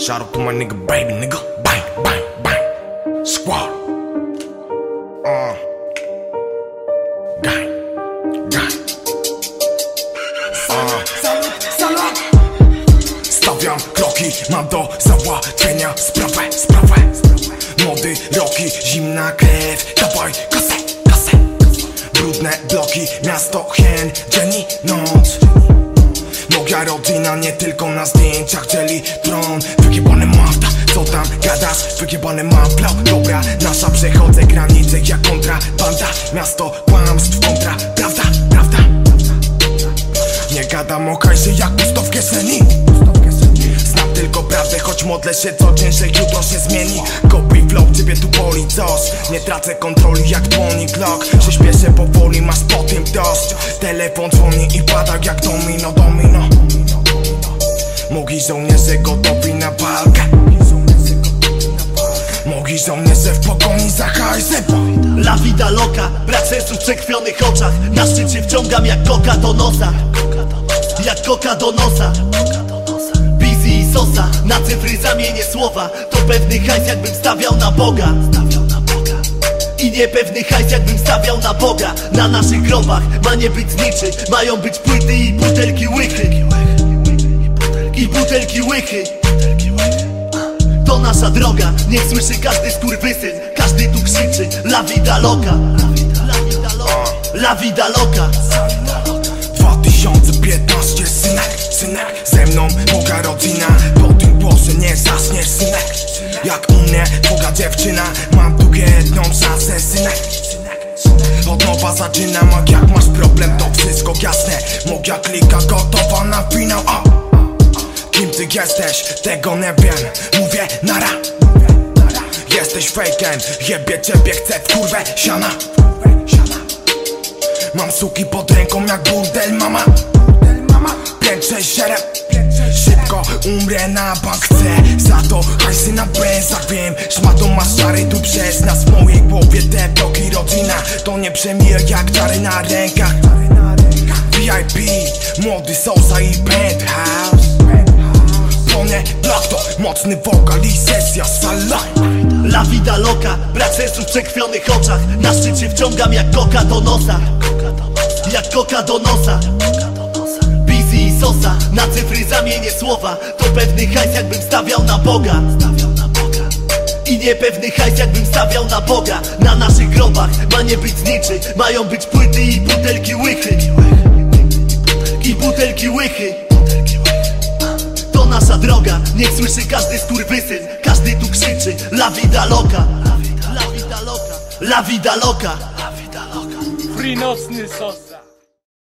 Shout out to my nigga, baby nigga. Bang, bang, bang. Squad. Uh. Gang, gang. Uh. Stawiam kroki, mam do załatwienia sprawę, sprawę. Młody roki, zimna krew, dawaj kasę, kasę. Brudne bloki, miasto hien, dzień noc. Moja rodzina nie tylko na zdjęciach dzieli tron. Wygiebany mafta, co tam gadasz? Wygiebany mafla, dobra Nasza przechodzę granice jak kontrabanda. Miasto kłamstw kontra, prawda, prawda. Nie gadam o hajsie jak pusto w kieszeni Znam tylko prawdę, choć modlę się co dzień, że jutro się zmieni. Kopi flow, ciebie tu boli coś. Nie tracę kontroli jak dłoni Glock. Się śpieszę powoli, masz po tym dość. Telefon dzwoni i pada jak domino, domino Mogi żołnierze gotowi na walkę. Mogi żołnierze w pogoni za hajsem. La vida loca, brak sensu w przekrwionych oczach. Na szczycie wciągam jak koka do nosa. Jak koka do nosa. Busy i sosa, na cyfry zamienię słowa. To pewny hajs jakbym stawiał na Boga. I niepewny hajs jakbym stawiał na Boga. Na naszych grobach ma nie być zniczy. Mają być płyty i butelki łychy I butelki łychy. To nasza droga, niech słyszy każdy skurwysyn. Każdy tu krzyczy. La vida loca. La vida loca. 2015 synek, synek. Ze mną moja rodzina. Po tym głosie nie zaśniesz synek. Jak mnie twoja dziewczyna. Mam tu jedną szansę synek. Od nowa zaczynam, a jak masz problem to wszystko jasne. Moja klika gotowa na finał, a Ty jesteś? Tego nie wiem. Mówię nara. Jesteś fejkiem, jebie ciebie, chcę w kurwę siana. Mam suki pod ręką jak burdel mama. 5, 6, 7 Szybko umrę na bank chcę Za to hajsy na benzach wiem Szmatą masz czary tu przez nas W mojej głowie te bloki rodzina To nie przemija jak czary na rękach. VIP, młody Sousa i Penthouse mocny wokal i sesja sala. La vida loca, brak sensu w przekrwionych oczach. Na szczycie wciągam jak koka do nosa. Jak koka do nosa. Busy i sosa, na cyfry zamienię słowa. To pewny hajs jakbym stawiał na Boga. I niepewny hajs jakbym stawiał na Boga. Na naszych grobach ma nie być zniczy. Mają być płyty i butelki łychy. I butelki łychy nasza droga, niech słyszy każdy skurwysyn. Każdy tu krzyczy. La vida loca. La vida loca. La vida loca. Free nocny sosa